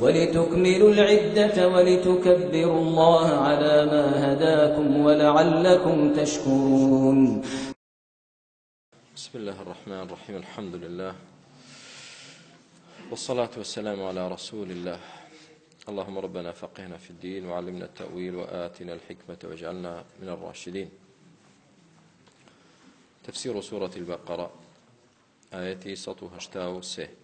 ولتكملوا العدة ولتكبروا الله على ما هداكم ولعلكم تشكرون بسم الله الرحمن الرحيم الحمد لله والصلاة والسلام على رسول الله اللهم ربنا فقهنا في الدين وعلمنا التأويل وآتنا الحكمة واجعلنا من الراشدين تفسير سورة البقرة آيتي 183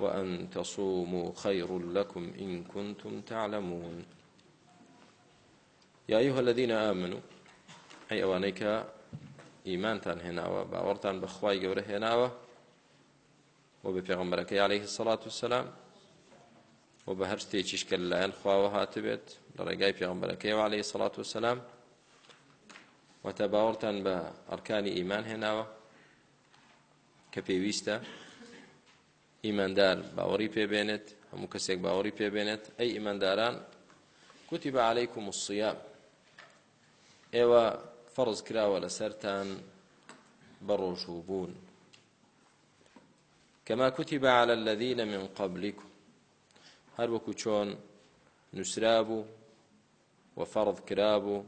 وأن تصوموا خير لكم إن كنتم تعلمون يا أيها الذين آمنوا أي أوانيك ئیمانتان هێناوە باوەڕتان بەخوای گەورە هێناوە بۆ بە پێغمبەرەکەی عليه سڵات و سلام و بە هەر شتێکیش کە لەلایەن خواوە هاتبێت لە ڕێگای پێغمبەرەکەی و عليه سڵات و سلام وتە باوەڕتان بە ئەرکانی ئیمان هێناوە کە پێویستە ئیمەندار باوەڕی پێبێنێت هەموو کەسێک باوەڕی پێبێنێت ئەی ئیمەنداران کوتی بە عیلەیکم وسیاب ئێوە فەرز کراوە لەسەرتان بە ڕۆژوو بوون کەما کوتی بە على الذيە من قبلیکم هەر وەکو چۆن نووسرابوو و فەرض کرابوو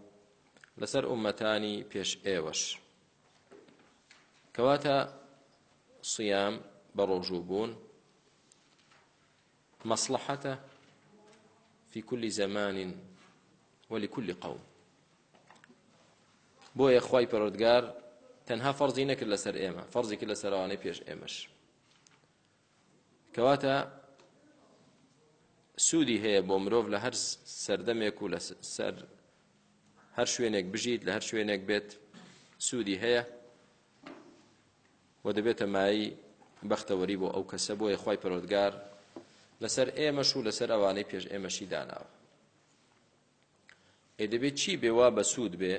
لەسەر ئومەتانی پێش ئێوەش کەواتە سیام بە ڕۆژووبوون مصلحة في كل زمان ولكل قوم بۆ یەخوای پەرۆدگار تەنها فەرزی نەکرد لەسەر ئێمە فەرزی کرد لەسەر ئەوانەی پێش ئێمەش کەواتە سوودی هەیە بۆ مرۆڤ لە هەر سەردەمێک و لە سەر هەر شوێنێک بژیت لە هەر شوێنێک بێت سوودی هەیە و دەبێتە مایی بەختەوەری بۆ ئەو کەسە بۆ یەخوای پەرۆدگار لەسەر ئێمەش و لەسەر ئەوانەی پێش ئێمەشی داناوە ئێ دەبێت چی بێوا بە سوود بێ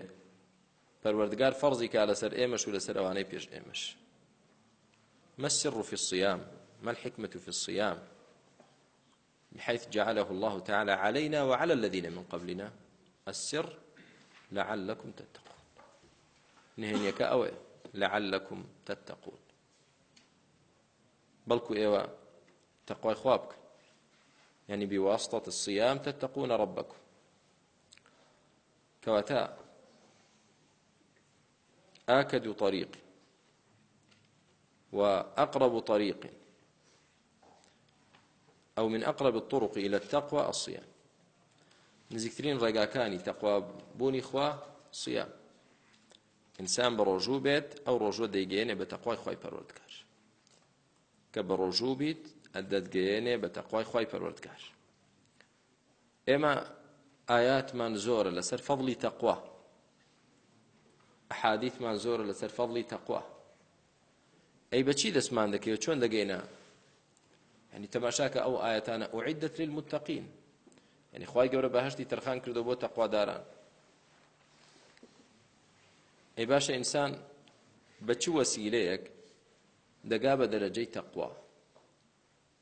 پەروەردگار فەرزی کا لەسەر ئێمەش و لەسەر ئەوانەی پێش ئێمەش ما السر في الصيام ما الحكمة في الصيام بحيث جعله الله تعالى علينا وعلى الذين من قبلنا السر لعلكم تتقون نهنيك أوي لعلكم تتقون بەڵکو ئێوە تەقوای خوا بکە ینی بیواستەت الصیام تتەقونە ڕبەکو کەواتە ئاکەد و طەریقی وأقرب طريق أو من أقرب الطرق إلى التقوى الصيام نزیکترین ڕێگاکانی تەخوابوونی خوا سیام ئینسان بە ڕۆژوو بێت ئەو ڕۆژۆ دەیگەێنێ بە تەخوای خی پەرۆردکار کە بە ڕۆژوو بیت ئەدەتگەیەنێ بە تەخوای خی پەروەردگار ئێمە ئاياتمان زۆرە لەسەر فەضلی تەقوا حادیثمان زۆرە لەسەر فەضلی تەقوا ئەی بەچی دەسمان دەکەوێت چۆن دەگەینە هەنی تەماشاکە ئەو ئاەتانە ئوعددەت للمتەقین ینی خی گەورە بەهشتی تەرخان کردو بۆ تەقواداران ئەی باشە ئینسان بە چ وەسیلەیەک دەگا بە دەرەجەی تەقوا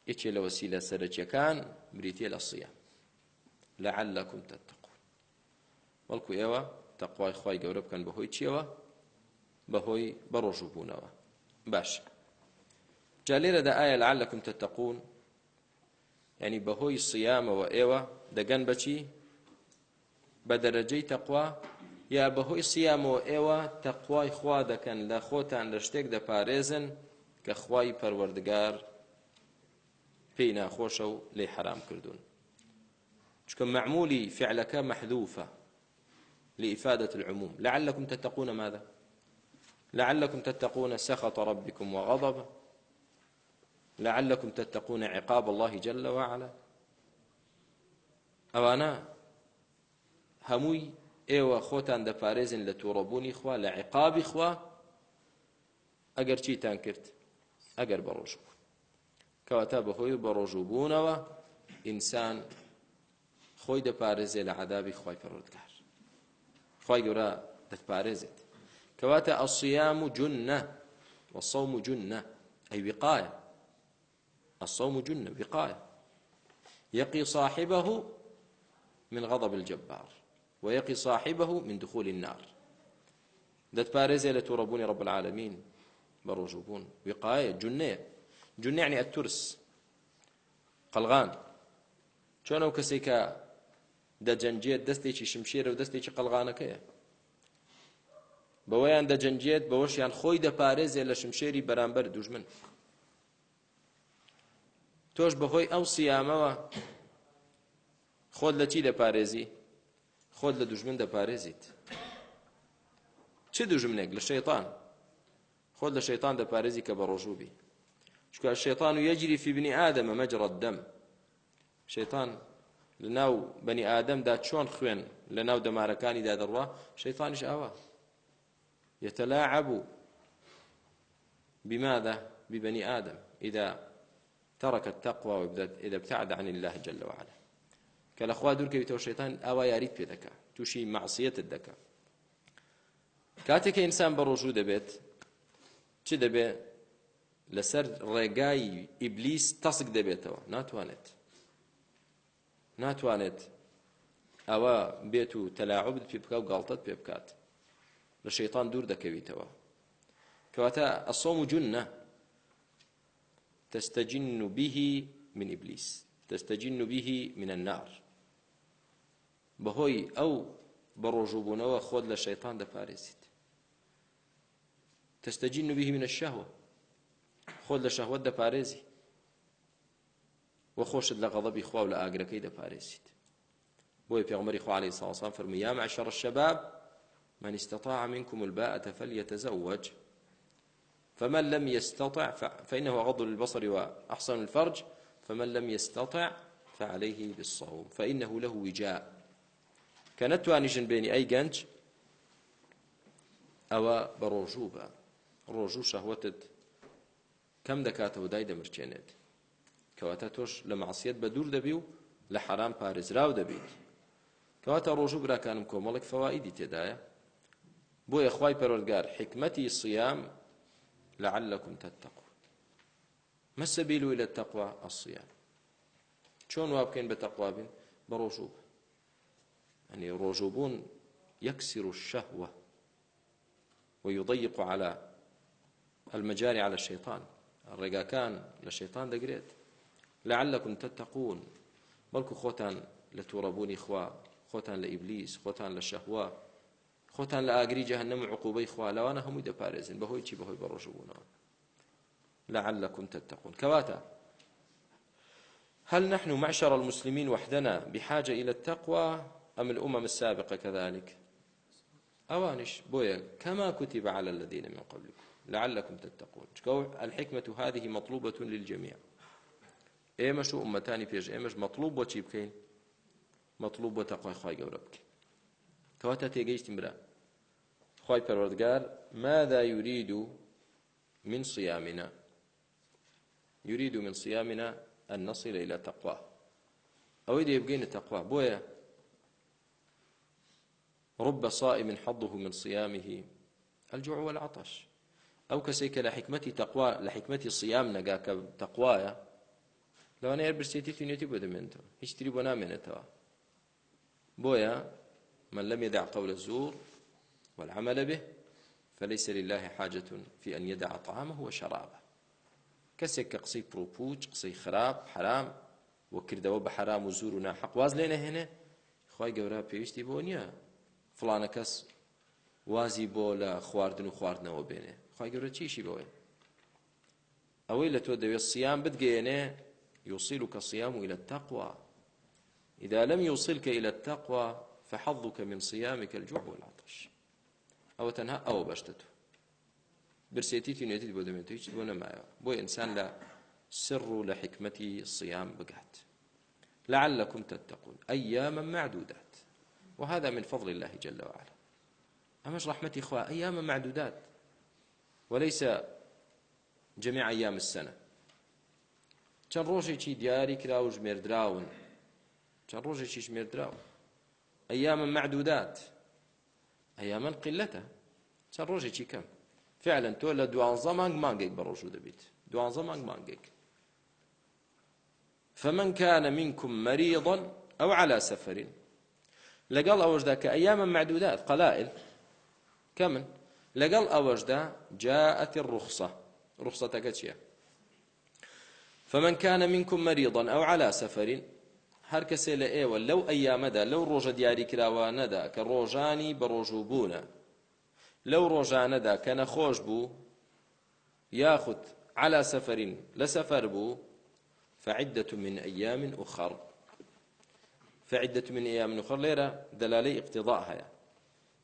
یەکێ لە وەسیلە سەرەکیەکان بریتە لە سیە لەعلەکم تتەقون بەڵکو ئێوە تەقوای خی گەورە بکەن بەهۆی چیەوە بەهۆی بەڕۆژوو بوونەوە باش جا لێرەدا ئایا لەعلەکم تتەقون ینی بەهۆی سیامەوە ئێوە دەگەن بەچی بە دەرەجەی تەقوا یا بەهۆی سیامەوە ئێوە تەقوای خوا دەکەن لە خۆتان لە شتێک دەپارێزن کە خوای پەروەردگار پێی ناخۆشە و لێ حرام کردوون چکە معمولی فعلەکە محذوفة لإفادة العموم لعلكم تتقون ماذا لعلكم تتقون سخط ربكم وغضبه لعلكم تتقون عقاب الله جل وعلا ئەوانە هەمووی ئێوە خۆتان دەپارێزن لە تووڕەبوونی خوا لە عقابی خوا ئەگەر چیتان کرد ئەگەر بە ڕۆژ بوو کەواتە بەهۆی بە ڕۆژوبوونەوە ئینسان خۆی دەپارێزێ لە عذابی خی پەرۆتکار خی گەورە دەتپارێزێت کەواتە ئەسیام و جونە وەسەوم و جونە ئەی وقاە ئەسەوم و جونە وقاە يقي صاحبه من غضب الجبار ويقي صاحبه من دخول النار دەتپارێزێ لە تووڕەبوونی ڕب العالمین بروج بون وقاية جنة جنة يعني الترس قلغان چۆن ئەو کەسی کە دەجەنجێت دەستێکی شمشێرە و دەستێکی قەلغانەکەیە بەوەیان دەجەنجێت بەوەشیان خۆی دەپارێزێ لە شمشێری بەرامبەر دوژمن تۆش بەهۆی ئەو سیامەوە خۆت لە چی دەپارێزی خۆت لە دوژمن دەپارێزیت چه دوژمنێک لە شەیطان خۆت لە شەیتان دەپارێزی کە بە ڕۆژوو بی چکە شێتان و یەجری فی بنی ئادەمە مەجڕەت دەم شێتان لە ناو بەنی ئادەمدا چۆن خوێن لە ناو دەمارەکانیدا دەڕوا شەیتانیش ئاوە يتلاعب بماذا ببني آدم إذا ترك التقوى إذا ابتعد عن الله جل وعلا كالأخوة دور كبتو الشيطان أوا ياريت بيدك توشي معصية الدكا كاتك إنسان بروجود بيت چ دەبێ لەسەر ڕێگای ئیبلیس تەسک دەبێتەوە ناتوانێت ناتوانێت ئەوە بێت و تەلاعبت پێ بکە و گاڵتت پێ بکات لە شەیتان دوور دەکەویتەوە کەواتە ئەسۆم و جونە تستجن به من إبليس تستجن به من النار بهۆی ئەو بەڕۆژوبوونەوە خۆت لە شەیتان دەپارێزیت تستجین به من الشهوه خۆت لە شەهوت دەپارێزی وە خۆشت لە غەڵەبی خوا و لە ئاگرەکەی دەپارێزیت بۆی پێغمەری خوعالی ساسان فرمیام عشر الشباب من استطاع منكم الباءة فليتزوج فمن لم يستطع فإنه غض للبصر وأحسن الفرج فمن لم يستطع فعليه بالصوم فإنه له وجاء كانت توانيشن بيني أي جنج أو بروجوبة ڕۆژوو شەهوتت کەم دەکاتەوە دای دەمرچێنێت کەواتە تۆش لە مەعسیەت بە دوور دەبی و لە حرام پارێزراو دەبیت کەواتە ڕۆژوو براکانم کۆمەڵک فەوائیدی تێدایە بۆیە خوای پەرۆرگار حکمەتی سیام لعلكم تتقون ما السبيل إلى التقوى الصيام چۆن وا بکەین بە تەقوا بین بە ڕۆژوو يعني ڕۆژوو بوون يكسر الشهوة ويضيق على المجاري على الشيطان الرقا كان للشيطان دقريت لعلكم تتقون بلكو خوتان لتوربوني خوا خوتان لإبليس خوتان للشهوة خوتان لآقري جهنم عقوبي خوا لو أنا هم يدبارزن بهوي چي بهوي برجونا لعلكم تتقون كواتا هل نحن معشر المسلمين وحدنا بحاجة إلى التقوى أم الأمم السابقة كذلك أوانش بويا كما كتب على الذين من قبلكم لعلكم تتقون شكو الحكمة هذه مطلوبة للجميع ئێمەش و عمەتانی پێش ئێمەش مەطلوب بۆ چی بکەین مەطلوب بۆ تەخوای خی گەورە بکەین کەواتە تێگەیشتیم برا خی پەروەردگار ماذا يريد من صيامنا يريد من صيامنا أن نصل إلى تقوى أو دي يبقين تقوى بويا رب صائم حظه من صيامه الجوع والعطش ئەو کەسێک کە لە حکمەتی تەقوا لە حکمەتی سیام نەگا کە تەقوایە لەوانە هەر برسێتی تونێتی بۆ دەمێنێتەوە هیچ تری بۆ نامێنێتەوە بۆیە من لم يدع قول الزور والعمل به فليس لله حاجة في أن يدع طعامه وشرابه كسك كقصي بروبوج قصي خراب حرام وكردوا بحرام وزور وناحق واز لنا هنا خواي قورا بيشتي بونيا فلانا كس وازي بولا خواردن وخواردن وبينه خی گەورە چیشی بەوەی ئەوەی لە تۆ دەوێت سیام بتگەێنێ يوصلك الصيام إلى التقوى إذا لم يوصلك إلى التقوى فحظك من صيامك الجوع والعطش أو تنها أو بشتته برسيتي تنيتي بو دمتو هیچ بۆ نەمایەوە بۆ ئینسان لە سر و لە حکمەتی سیام بگات لعلكم تتقون أياما معدودات وهذا من فضل الله جل وعلا أمش رحمتي إخوة أياما معدودات وليس جميع أيام السنة چەند ڕۆژێکی دیاری کرا و ژمێردراون چەند ڕۆژێکی ژمێردراون ئەیامە معدودات ئەیامەن قلەتە چەند ڕۆژێکی کەم فعلا تۆ لە دوانزە مانگ مانگێک بە ڕۆژوو دەبیت دوانزە مانگ مانگێک فمن كان منكم مريضا أو على سفر لقال أوجدك أياما معدودات قلائل كمن لەگەڵ ئەوەشدا جاءت الرخصة رخصتەکە چییە فمن كان منكم مريضا أو على سفر هەر کەسێ لە ئێوە لەو ئەیامەدا لەو ڕۆژە دیاریکراوانەدا کە ڕۆژانی بە ڕۆژوو بوونە لەو ڕۆژانەدا کە نەخۆش بوو یاخود على سەفرین لە سەفەر بوو فعدة من أيام أخر فعدة من أيام أخر ليرة دلالة اقتضاء هيا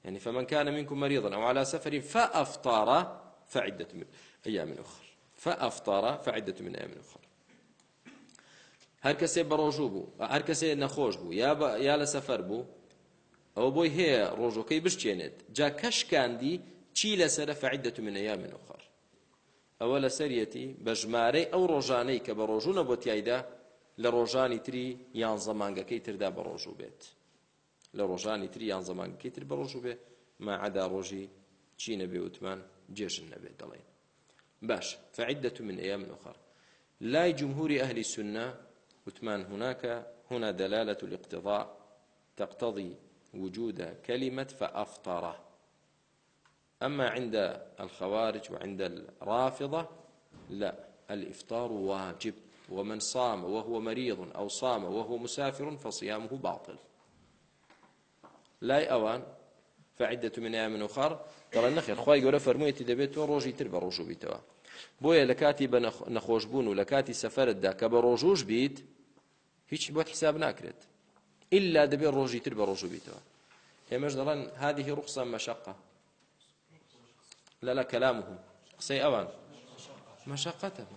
يعني فمن كان منكم مريضا أو على سفر فأفطر فعدة من أيام أخرى فأفطر فعدة من أيام أخرى هەر کەسێ بەڕۆژوو بوو هەر کەسێ نەخۆش بوو یا یا لە سەفەر بوو ئەوە بۆی هەیە ڕۆژەکەی بشتێنێت جا کەشکاندی چی لەسرە فعیدەت منەیا منۆخەر ئەوە لە سەرەتی بە ژمارەی ئەو ڕۆژانەی کە بە ڕۆژوو نەبۆ تایدا لە ڕۆژانی تری یان زەمانگەکەی تردا بە ڕۆژوو بێت لە ڕۆژانی تریان زمانکەی تر بە ڕۆژ بێ ماعدا ڕۆژی چینە بێ وتمان جێژن نەبێت دەڵێن باش فعدة من أيام أخر لا جمهور أهل السنة وتمان هناك هنا دلالة الاقتضاء تقتضي وجود كلمة فأفطر أما عند الخوارج وعند الرافضة لا الإفطار واجب ومن صام وهو مريض أو صام وهو مسافر فصيامه باطل لای ئەوان فعدة من أيام أخر ترى نخير خواي يقول فرميتي دبيت روجي تربى روجو بيتوا بويا لكاتي بنخوش بون ولكاتي سفر الدا كبر روجوش بيت هيك بوت حساب ناكرت إلا دبي روجي تربى روجو بيتوا هي مجدرا هذه رخصة مشقة لا لا كلامهم قصي أوان مشقتهم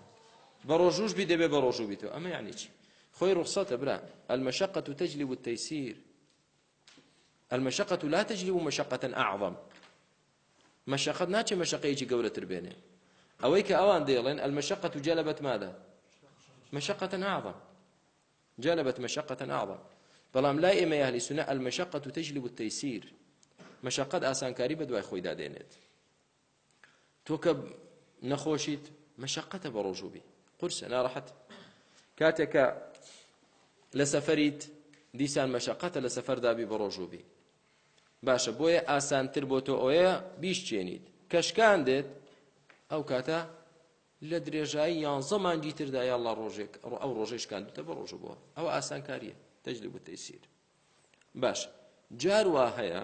بروجوش بي دبي بروجو بيتوا أما يعني شي خوي رخصة برا المشقة تجلب التيسير المشقة لا تجلب مشقة أعظم مشقة ناچێ مەشقەیەکی گەورەتر بێنێ ئەوەی کە ئەوان دێڵێن المشقة جلبت ماذا مشقة أعظم جلبت مشقة أعظم بەڵام لا ئێمە یاهلی سونە المشقة تجلب التيسير مەشقەت ئاسانکاری بە دوای خۆی دادێنێت تۆ کە نەخۆشیت مەشقەتە بە ڕۆژوبی قرسە ناڕەحەت کاتێک کە لە سەفەریت دیسان مەشقەتە لە سەفەردابی بە ڕۆژوبی باشە بۆیە ئاسانتر بۆ تۆ ئەوەیە بیشچێنیت کەشکاندت ئەو کاتە لە درێژایی یانزە مانگی تردا یاڵە ڕۆژێک ئەو ڕۆژێشکاندتە بە ڕۆژە بووە ئەو ئاسان کاریە تەجلی بۆ تەیسیر باش جاروا هەیە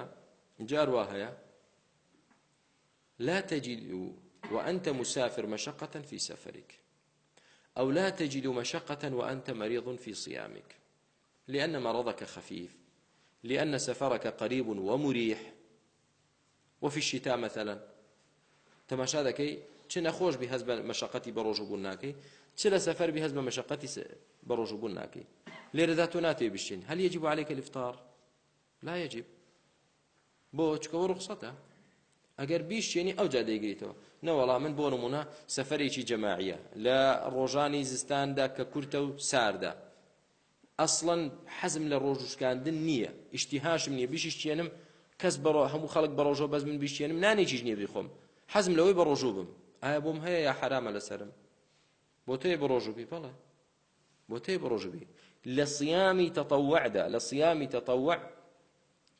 جاروا هەیە لا تجد وأنت مسافر مشقة في سفرك أو لا تجد مشقة وأنت مريض في صيامك لأن مرضك خفيف لأن سفرك قريب ومريح وفي الشتاء مثلا تماشا دەکەی چ نەخۆش بهز بە مەشقەتی بەڕۆژ بوون ناکەی چ لە سەفەر بهز بە مەشقەتی بەڕۆژ بوون ناکەی لێرەدا تۆ ناتێ بشین هەل یجب عليك الافطار لا يجب بۆ چکەوە ڕخسەتە ئەگەر بیشێنی ئەو جا دەیگریتەوە نەوەڵا من بۆ نمونە سەفەرێکی جەماعیە لە ڕۆژانی زستاندا کە کورتە و ساردا ئەسڵەن حەزم لە ڕۆژشکاندن نییە ئیشتیهاشم نییە بیشیشتێنم کەس بەڕۆ هەموو خەڵک بە ڕۆژۆ بەز من بیشتێنم نانێکیش نییە بخۆم حەزم لەوەی بە ڕۆژوو بم ئایا بۆم هەیە یا حرامە لەسرم بۆ تێ بە ڕۆژوبی بەڵێ بۆ تێ بە ڕۆژوبی لە سیامی تەتەوەعدا لە سیامی تەتەوەع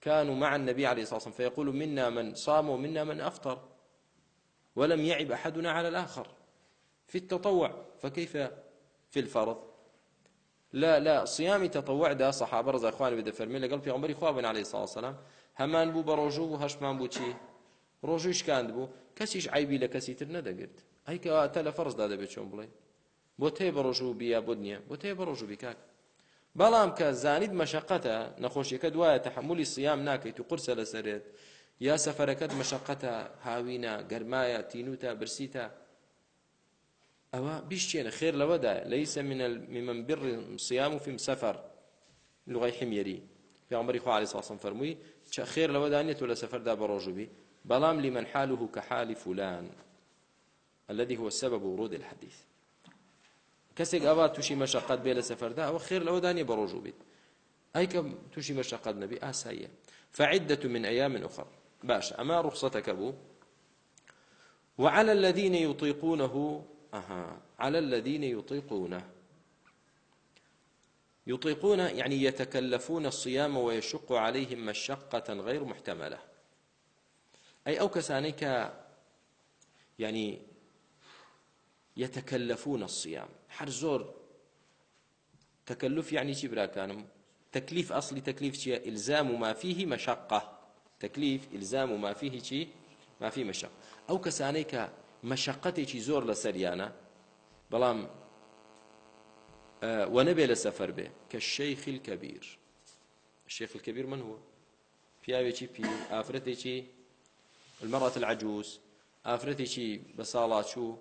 كانوا مع النبي عليه الصلاة والسلام فيقول منا من صام ومنا من أفطر ولم يعب أحدنا على الآخر في التطوع فكيف في الفرض لا لا صيامي تطوع دا صحابه رضي اخوان بده فرمي لقال في عمري خوابن عليه الصلاه والسلام همان بو بروجو هشمان بو چی روجو شکاند بو کسیش عیبی لە کەسی تر نەدەگرت ئەی کە تە لە فەرز دا دەبێت چۆن بڵێ بۆ تێ بەڕۆژ و بیا بۆ نییە بۆ تێ بەڕۆژ و بیکاک بەڵام کە زانیت مەشقەتە نەخۆشیەکە دوایە تەحملی سیام ناکەیت و قرسە لەسەرێت یا سەفەرەکەت مەشقەتە هاوینە گەرمایە تینوتە برسیتە ئەوە بیشتێنە خێر لەوەدا لەیسە ممن بر سیام و فیم سەفەر لغای حمیێری پیامبری خوا علیه الصلاه فرمووی چ خێر لەوەدا نێت لە سەفەردا بە ڕۆژوبی بەڵام لمن حاله كحال فلان الذي هو سبب ورود الحديث کەسێک ئەوا تووشی مەشقات بێ لە سەفەردا ئەوە خێر لەوەدا نیە بە ڕۆژوو بیت ئەی کە تووشی مەشقات نەبی ئاساییە فعدة من أيام أخر باش أما رخصتك بو وعلى الذين يطيقونه أها على الذين يطيقونه يطيقون يعني يتكلفون الصيام ويشق عليهم مشقة غير محتملة أي أو كسانيك يعني يتكلفون الصيام حرزور تكلف يعني شبرا كانم تكليف أصلي تكليف شيء إلزام ما فيه مشقة تكليف إلزام ما فيه شيء ما فيه مشقة أو كسانيك مەشەقەتێکی زۆر لە سەریانە بەڵام وەنەبێ لە سەفەر بێ کە شەیخیل کەبیر شێخل کەبیر من هو پیاوێکی پیر ئافرەتێکی المەڕات العجوز ئافرەتێکی بە ساڵاچوو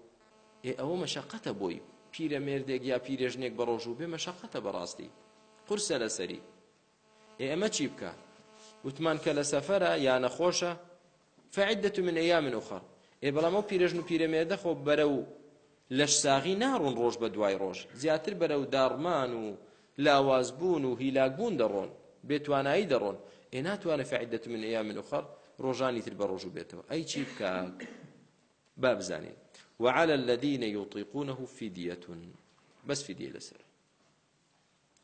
ئێ ئەوە مەشەقەتە بۆی پیرە مێردێک یا پیرێژنێک بە ڕۆژ و بێ مەشەقەتە بەڕاستی قورسە لەسەری ئێ ئەمە چی بکە وتمان کە لە سەفەرە یا نەخۆشە فعدة من أيام أخر ئێ بەڵام ئەو پیرژن و پیرەمێدە خۆ بەرە و لەش ساغی ناڕوون ڕۆژ بە دوای ڕۆژ زیاتر بەرە و داڕمان و لاوازبوون و هیلاکبوون دەڕۆن بێتوانایی دەڕۆن ئێ ناتوانە فعدەت من ئەیام من وخەر ڕۆژانی تر بە ڕۆژ بێتەوە ئەی چی بکە با بزانین وعلى الذين يطيقونه فدية بس فدية لسر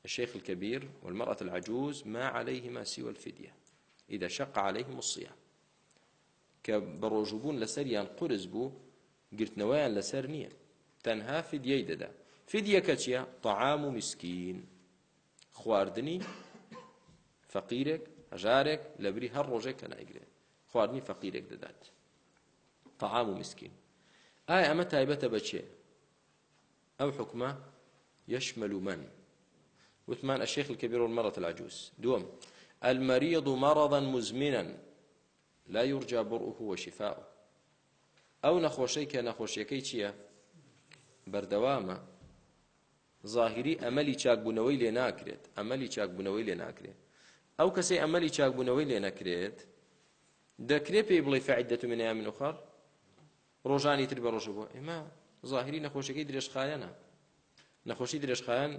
الشيخ الكبير والمرأة العجوز ما عليهما سوى الفدية إذا شق عليهم الصيام کە بە ڕۆژوبوون لەسەریان قرس بوو گرتنەوەیان لەسەر نییە تەنها فیدیەی دەدا فیدیەکە چییە تەعام و میسکین خواردنی فەقیرێک هەژارێک لەبری هەر ڕۆژێک کە نایگرێت خواردنی فەقیرێک دەدات تەعام و میسکین ئایا ئەمە تایبەتە بەچێ ئەو حکومە يشمل من وثمان الشيخ الكبير والمرة العجوز دوم المريض مرضا مزمنا لا يرجى برؤه وشفاؤه ئەو نەخۆشەی کە نەخۆشیەکەی چییە بەردەوامە ظاهری ئەمەلی چاکبوونەوەی لێ ناکرێت ئەمەلی چاکبوونەوەی لێ ناکرێت ئەو کەسەی ئەمەلی چاکبوونەوەی لێ نەکرێت دەکرێت پێی بڵێ فعیدەت منیا من وخار ڕۆژانی تر بە ڕۆژ بووە ئێمە ظاهری نەخۆشەکەی درێژخایەنە نەخۆشی درێژخایەن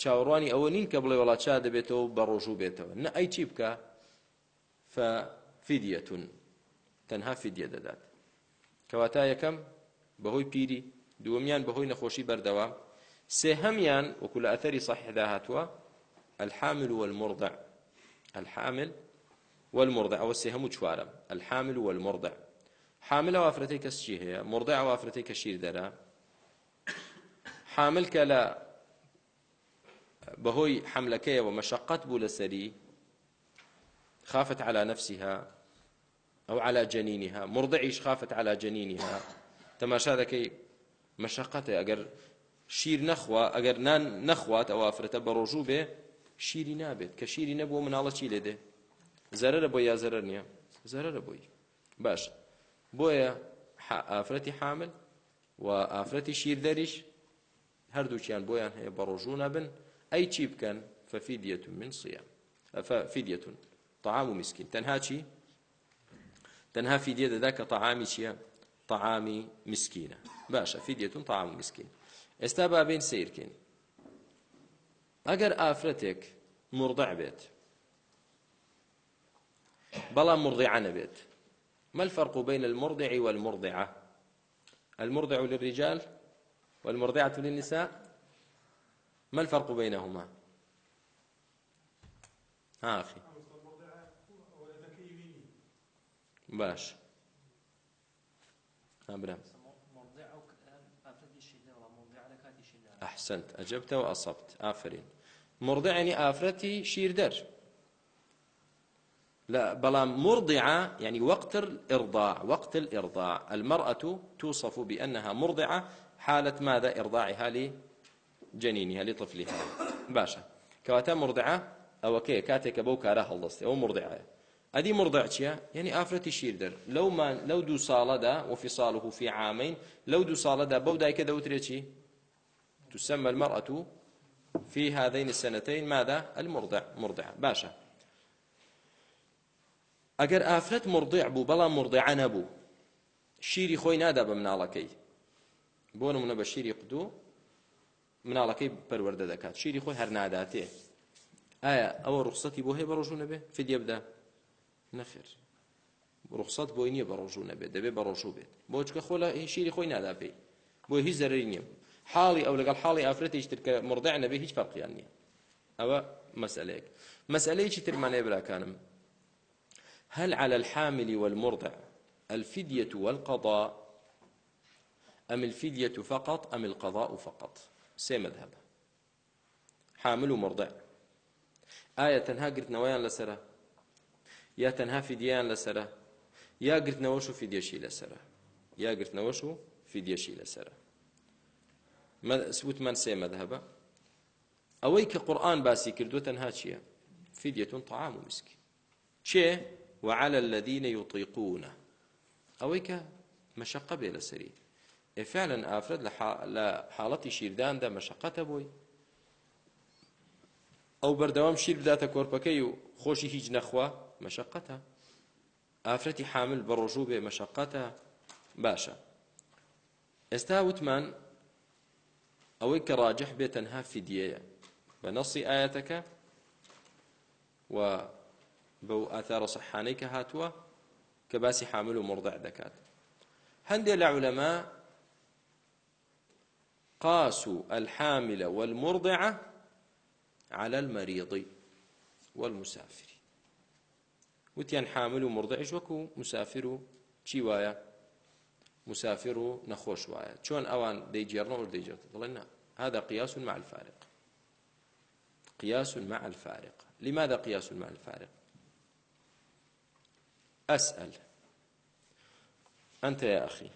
چاوەڕوانی ئەوە نین کە بڵێ وڵات چا دەبێتەوە بە ڕۆژوو بێتەوە نە ئەی چی بکە فیدیەتون تەنها فیدیە دەدات کەواتە یەکەم بەهۆی پیری دووەمیان بەهۆی نەخۆشی بەردەوام سێهەمیان وەکو لە ئەثەری صحیحدا هاتووە الحامل والمرضع الحامل والمرضع ئەوە سێ هەموو چوارە الحامل والمرضع حامل وافرەتەی کەس چی هەیە مرضع وافرەتەی کە شیر دەرا حامل کە لە بەهۆی حملەکەیەوە مەشقەت بوو لەسەری خافت على نفسها أو على جنينها مرضعيش خافت على جنينها تماشا ذكي مشقته أجر شیر نەخوا ئەگەر نان نەخوات ئەوافرەتە بە ڕۆژوو بێ شیری نابێت کە شیری نەبوو مناڵە چی لێ دێ زەرە بۆی یا زەرە نییە زەرە بۆی باش بۆیە ئافرەتی حامل و ئافرەتی شیر دەریش هەردووچیان بۆیان هەیە بە ڕۆژوو نەبن ئەی چی بکەن فەفیدیەتون من سیە فیدیەتون طعام مسكين تنها چی تنها فدية دەدا کە طعامی چییە طعامی مسكينة باشە فدية طعام مسكين ئێستا بابین سیرکەین ئەگەر ئافرەتێک مرضع بێت بەڵام مرضعانە بێت ما الفرق بين المرضع والمرضعة المرضع للرجال والمرضعة للنساء ما الفرق بينهما ها أخي باش أبرم أحسنت أجبت وأصبت آفرين مرضعني آفرتي شير در لا بلا مرضعة يعني وقت الإرضاع وقت الإرضاع المرأة توصف بأنها مرضعة حالة ماذا إرضاعها لجنينها لطفلها باشا كواتا مرضعة أو كي كاتك بوكارها الله أو مرضعة ئەدی مرضع چییە یعنی ئافرەتی شیر دەر لەو لەو دوو ساڵەدا وفیساڵه في عامین لەو دوو ساڵەدا بەو دایکە دەوترێ چی تسمى المرأة في هذين السنتين ماذا المرضع مرضع باشا ئەگەر ئافرەت مرضع بوو بەڵام مرضعە نەبوو شیری خۆی نادا بە مناڵەکەی بۆ نمونە بە شیری قدوو مناڵەکەی پەروەەردە دەکات شیری خۆی هەر ناداتێ ئایا ئەوە ڕوخسەتی بۆ هەیە بە ڕۆژوو نەبێ فدیە بدە نەخێر ڕخسەت بۆی نییە بە ڕۆژوو نەبێت دەبێت بە ڕۆژوو بێت بۆ چکە خۆ لە هێشیری خۆی نادا پێی بۆ هیچ زەرری نییە حاڵی ئەو لەگەڵ حاڵی ئافرەتی هیچتر کە مڕدەع نەبێ هیچ فەرقیان نییە ئەوە مەسلەیەک مەسلەیەکی ترمانەیە براکانم هل على الحامل والمرضع الفدية والقضاء أم الفدية فقط أم القضاء فقط سي مذهب حامل ومرضع آية تنها قلت نوايا لسرة یا تەنها فیدیان لەسرە یا گرتنەوەش و فیدێشی لەسرە یا گرتنەوەش و فیدێشی لەسرە سووتمان سێ مەدهبە ئەوەی کە قورآن باسی کردو تەنها چییە فیدەتون تەعام و مسکی چێ وعلى الذين يطيقونه ئەوەی کە مەشقە بێ لەسەری ئێفعلەن ئافرەت لە حاڵەتی شیرداندا مەشقەتە بووی ئەو بەردەوام شیر بداتە کۆرپەکەی و خۆشی هیچ نەخوا مەشقەتە ئافرەتی حامل بە ڕۆژوو بێ مەشقەتە باشە ئێستا وتمان ئەوەی کە ڕاجح بێت تەنها فیدیەیە بە نەسی ئاەتەکە و بەو ئاثارە سەحانەی کە هاتووە کە باسی حامل و مرضع دەکات هەندێک لە علەما قاسوا الحامل والمرضعة على المريض والمسافر وتیان حامل و مڕدەعش وەکو مسافر و چی وایە مسافر و نەخۆش وایە چۆن ئەوان دەیجێڕنەوە دەیجێت دڵێن هذا قياس مع الفارق قياس مع الفارق لماذا قياس مع الفارق أسأل أنت يا أخي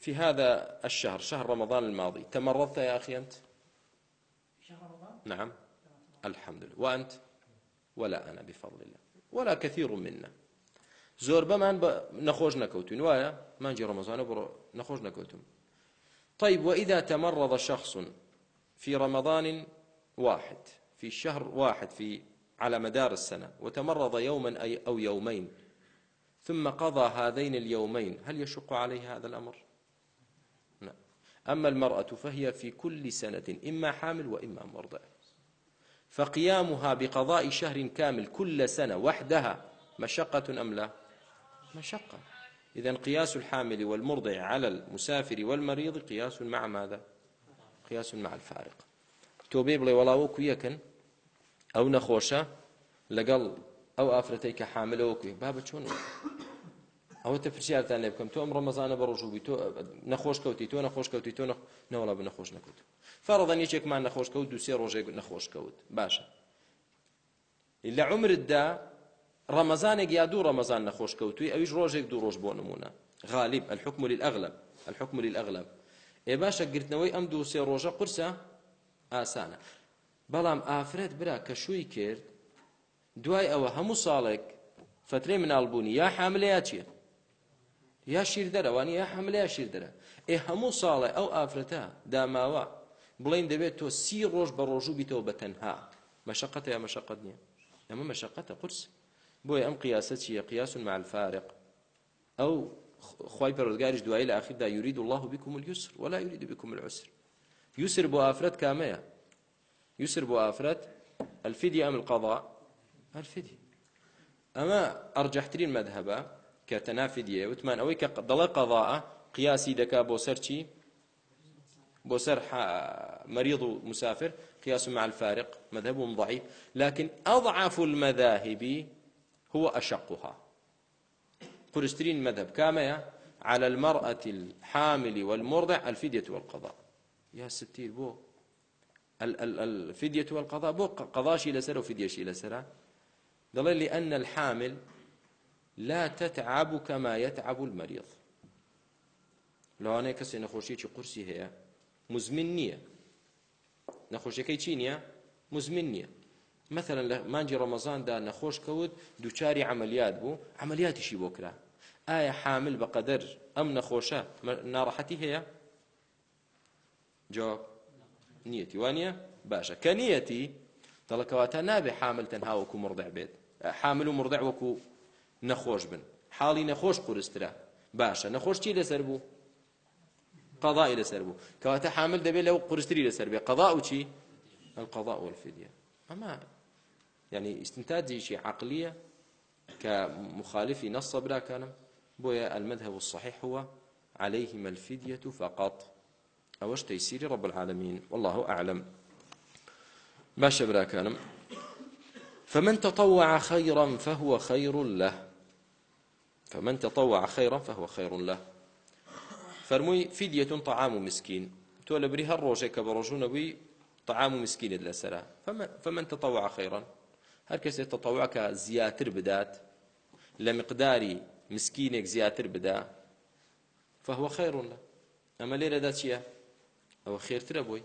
في هذا الشهر شهر رمضان الماضي تمرضت يا أخي أنت شهر رمضان نعم الحمد لله وأنت ولا أنا بفضل الله ولا كثير منا زۆر بەمان بە نەخۆش نەکەوتون وایە مانجی ڕمەزانە بڕۆ نەخۆش نەکەوتم طيب وإذا تمرض شخص في رمضان واحد في شهر واحد في على مدار السنة وتمرض يوما أي أو يومين ثم قضى هذين اليومين هل يشق عليه هذا الأمر؟ لا أما المرأة فهي في كل سنة إما حامل وإما مرضعة فقيامها بقضاء شهر كامل كل سنة وحدها مشقة أم لا مشقة إذا قياس الحامل والمرضع على المسافر والمريض قياس مع ماذا قياس مع الفارق تۆبێ بڵێ وەڵاوەکو یەکەن ئەو نەخۆشە لەگەڵ ئەو ئافرەتەی کە حاملەوەکوێ با بە چۆن ئەوە تە پرسیارتان لێ بکەم تۆ ئەم ڕۆمەزانە بە ڕۆژوو بی تۆ نەخۆش کەوتی تۆ نەخۆش کەوتی تۆ نەوەڵا بە نەخۆش نەکەوت فەڕەدەن یەکێکمان نەخۆش کەوت دووسێ ڕۆژێک نەخۆش کەوت باشە لە عمرتدا ڕەمەزانێک یا دوو ڕەمەزان نەخۆش کەوتوی ئەویش ڕۆژێک دوو ڕۆژ بۆ نمونە غاالب الحكم للأغلب الحكم للأغلب ئێ باشە گرتنەوەی ئەم دوو سێ ڕۆژە قرسە ئاسانە بەڵام ئافرەت برا کە شووی کرد دوای ئەوە هەموو ساڵێک فترەی منالبوونی یا حاملەیە چییە یا شیردەرەوانی یا حملە یا شیردەرە ئێ هەموو ساڵێ ئەو ئافرەتە داماوە بڵین دەبێت تۆ سی ڕۆژ بە ڕۆژوو بیتەوە بە تەنها مەشقەتە یا مەشقەت نییە ئەمە مەشقەتە قرس بۆیە ئەم قیاسە چیە قیاس مع الفارق ئەو خی پەرۆزگاریش دوایی لە ئاخیردا یورید الله بكم اليسر ولا يريد بكم العسر يسر بۆ ئافرەت کامەیە يسر بۆ ئافرەت الفدي ئەم القضاء الفدي ئەمە ئەرجەحترین مەذهبە کە تەنافیدیە وتمان ئەوەی کە دەڵێ قەضاعە قیاسی دەکا بۆ سەر چی بۆ سەر مەریض و مسافر قياس مع الفارق مذهب ضعيف لكن أضعف المذاهب هو أشقها قرسترين مذهب كامية على المرأة الحامل والمرضع الفدية والقضاء يا ستي بو الفدية والقضاء بو قضاء شي لسرة وفدية شي لسرة دليل لأن الحامل لا تتعب كما يتعب المريض لەوانەیە کەسێ نەخۆشیەکی قورسی هەیە مزمن نییە نەخۆشیەکەی چی نییە مزمن نییە مثلا لە مانجی ڕەمەزاندا نەخۆش کەوت دووچاری عملیات بوو عملیاتیشی بۆ کرا ئایا حامل بە قەدەر ئەم نەخۆشە ناڕەحەتی هەیە جواب نیەتی وانە باشە کە نیەتی دەڵکەواتە نابێ حامل تەنها وەکو مڕدع بێت حامل و مڕدع وەکو نەخۆش بن حاڵی نەخۆش قورسترە باشە نەخۆشتی لەسەر بوو قضاء لەسەر بوو کەواتە حامل دەبێت لەو قورستری لەسەر بێ قضاء و چی القضاء والفدية أما يعني استنتاج شيء عقلية كمخالف نص بلا كان بويا المذهب الصحيح هو عليهما الفدية فقط أوش تيسير رب العالمين والله أعلم ما شبرا كان فمن تطوع خيرا فهو خير له فمن تطوع خيرا فهو خير له فرموي فدية طعام مسكين تو لبري هر روجك بروجون بي طعام مسكين لسرا فمن, فمن تطوع خيرا هر كس تطوعك زياتر بدات لمقداري مسكينك زياتر بدا فهو خير له اما ليرة داتشيا او خير تربوي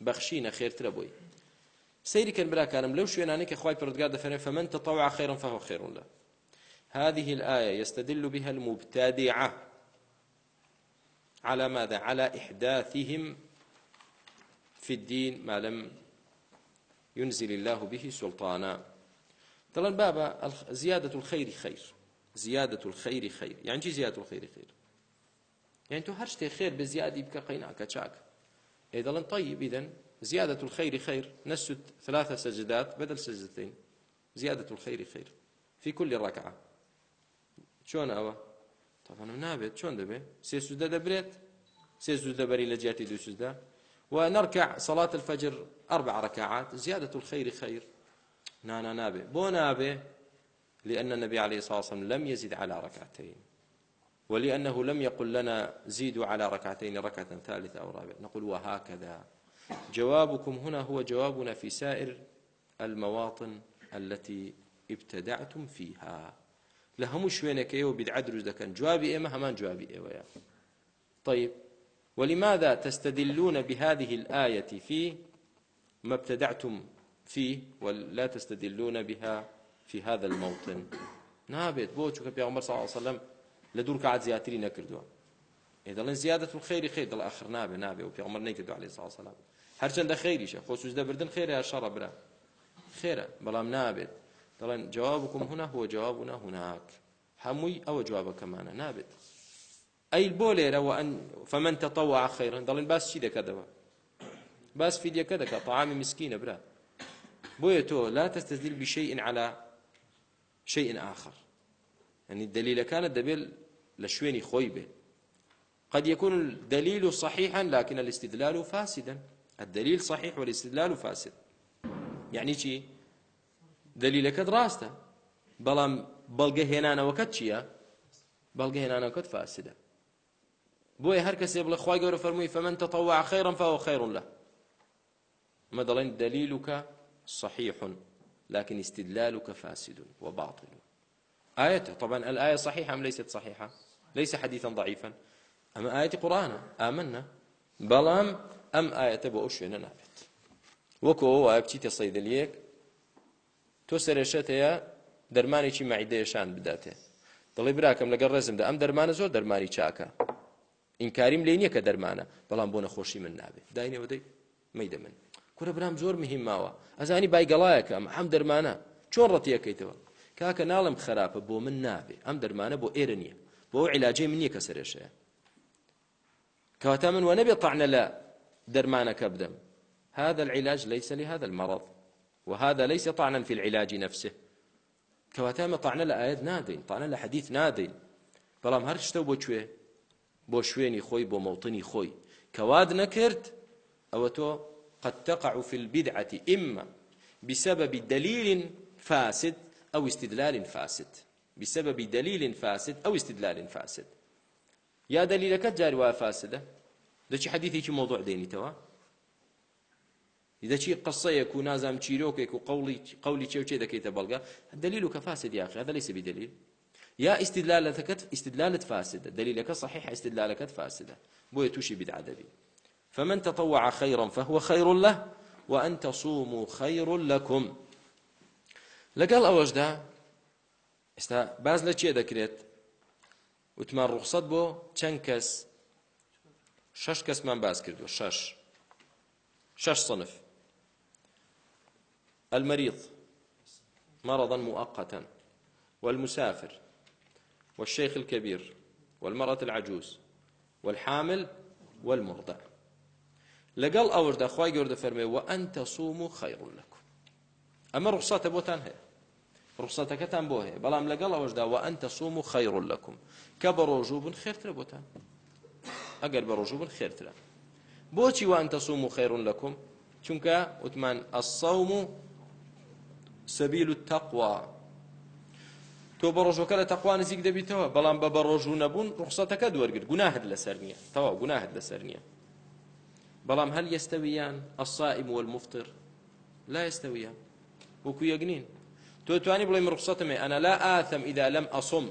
بخشينا خير تربوي سيري كان بلا كانم لو شوينانك اخواي بردقار دفنه فمن تطوع خيرا فهو خير له هذه الآية يستدل بها المبتدعة على ماذا؟ على إحداثهم في الدين ما لم ينزل الله به سلطانا طبعا بابا زيادة الخير خير زيادة الخير خير يعني جي زيادة الخير خير يعني تو هرشتي خير بزيادة يبقى قيناك تشاك إذا طيب إذا زيادة الخير خير نسجد ثلاثة سجدات بدل سجدتين زيادة الخير خير في كل ركعة چۆن ئەوە تاوانم نابێت چۆن دەبێت سێ سوودە دەبرێت سێ سوودە بەری لە جیاتی دوو سوودە ونركع صلاة الفجر أربع ركعات زيادة الخير خير نانا نابي بو نابي لأن النبي عليه الصلاة والسلام لم يزد على ركعتين ولأنه لم يقل لنا زيدوا على ركعتين ركعة ثالثة أو رابعة نقول وهكذا جوابكم هنا هو جوابنا في سائر المواطن التي ابتدعتم فيها لە هەموو شوێنەکەیەوە بدعە دروست دەکەن جوابی ئێمە هەمان جوابی ئێوەیە طيب ولماذا تستدلون بهذه الآية في ما ابتدعتم فيه ولا تستدلون بها في هذا الموطن نابێت بۆ چونکە پێغمبەر صلی الله عليه وسلم لە دوو رکعات زیاتری نەکردووە ئێ دەڵێن زیادەت و خێری خێر دڵ ئەخر نابێ نابێ و پێغمبەر نەیکردو عليه الصلاة والسلام هەرچەندە خێریشە خۆ سوزدەبردن خێرە یا شەڕە برا خێرە بەڵام نابێت دەڵێن جوابكم هنا هو جوابنا هناك هەمووی ئەوە جوابەکەمانە نابێت ئەی بۆ لێرەوە ئەن فمن تطوع خيرا دەڵێن باس چی دەکاتەوە باس فیدیەکە دەکات طعام مسكينة برا بۆیە تۆ لا تستدل بشيء على شيء آخر يعني الدليل كان دەبێت لە شوێنی خۆی بێ قد يكون الدليل صحيحا لكن الاستدلال فاسدا الدليل صحيح والاستدلال فاسد يعني شيء دلیلەکەت ڕاستە بەڵام بەڵگە هێنانەوەکەت چییە بەڵگە هێنانەوەکەت فاسدە بۆیە هەر کەسێ بڵێ خی گەورە فەرمووی فەمەەن تەتەوا خێرم فاوە خێڕون لە مە دەڵێن دەلیلوکە صحیحون لكن استدلالك فاسد وباطل آيته طبعا الآية صحيحة أم ليست صحيحة ليس حديثا ضعيفا أما آية قرآن آمنا بلام أم آية بأشينا نابت وكو آية بتيتي صيدليك تۆ سەرێشت هەیە دەرمانێکی مەعیدەیەشان بداتێ دڵی براکەم لەگەڵ ڕێزمدا ئەم دەرمانە زۆر دەرمانی چاکە ئینکاریم لێ نییە کە دەرمانە بەڵام بۆ نەخۆشی من نابێت داینەوەدەی مەدە من کورە برام زۆر مهم ماوە ئەزانی بایگەڵایەکە ئەم ئەم دەرمانە چۆن ڕەتیەکەیتەوە کاکە ناڵم خراپە بۆ من نابێ ئەم دەرمانە بۆ ئێرە نییە بۆ عیلاجەی من نییە کە سرێشەیە کەواتا من وە نەبێ تەعنە لە دەرمانەکە بدەم هذا العلاج ليس لهذا المرض وهذا ليس طعنا في العلاج نفسه كواتام طعنا لآيات نادين طعنا لحديث نادين بەڵام هەر شتە بۆ کوێ بۆ شوێنی خۆی بۆ مەوتنی خۆی کەواد نەکرد ئەوە تۆ قد تقع في البدعة إما بسبب دليل فاسد أو استدلال فاسد بسبب دليل فاسد أو استدلال فاسد يا دليلك جاري فاسدة دچ حديثي موضوع ديني توا دەچی قسەیەک و نازام چیرۆکێک و قوڵی قولی چێوچێ دەکەیتە بەڵگە دلیل و کەفاسد یاخی هذا ليس بدلیل یا استدلالەکەت استدلالت فاسدە دلیلەکە صحیح استدلالەکەت فاسدە بۆیە تووشی بدعدەبی فمن تطوع خيرا فهو خير له وأن تصوموا خير لكم لەگەڵ ئەوەشدا ئێستا باز لە چێ دەکرێت وتمان ڕوخسەت بۆ چەند کەس شش کەسمان باز کردو شش شش سنف المريض مرضا مؤقتا والمسافر والشيخ الكبير والمرأة العجوز والحامل والمرضع لقل أورد أخوي يورد فرمي وأن تصوموا خير لكم أما رخصة بوتان هي رخصة كتان بوه بلام لقل أورد وأن تصوموا خير لكم كبروجوب خير تربوتان أقل بروجوب خير ترى بوتي وأن تصوموا خير لكم چونك أتمان الصوم سەبیل و تەقوا تۆ بە ڕۆژەکە لە تەخوا نزیک دەبیتەوە بەڵام بە بە ڕۆژوو نەبوون ڕخسەتەکە دووەرگرت گوناهت لەسەر نییە تەوا گوناهت لەسەر نییە بەڵام هەل ئێستەویان ئەسائیم والمفتر لا ئێستەویە وەکو یەگنین تۆ توانی بڵێم ڕخسەتمێ ئەنا لا ئاثم ئیدا لەم ئەسم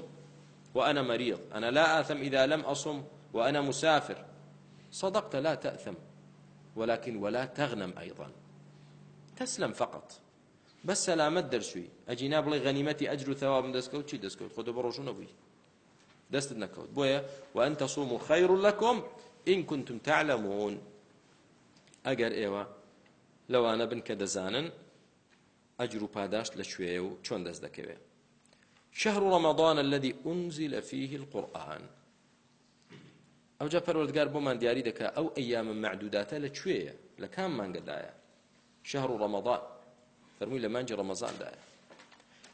وأنا مريض أنا لا آثم إذا لم أصم وأنا مسافر صدقت لا تأثم ولكن ولا تغنم أيضا تسلم فقط بەس سەلامەت دەرشووی ئەجینا بڵێ غەنیمەتی ئەجر و تەوابم دەستکەوت چی دەستکەوت خۆ بە ڕۆژ نەبووی دەستت نەکەوت بۆیە وان تەسوم و خەیر لەکۆم ئین كنتم تعلمون ئەگەر ئێوە لەوانە بن کە دەزانن ئەجر و پاداشت لەکوێ و چۆن دەست دەکەوێت شهر رمضان الذي أنزل فيه القرآن ئەو جا پەروەردگار بۆمان دیاری دەکا ئەو ئەیامە معدوداتە لەکوێیە لە کام مانگەدایە شهر رمضان فەرمووی لە مانجی ڕەمەزاندایە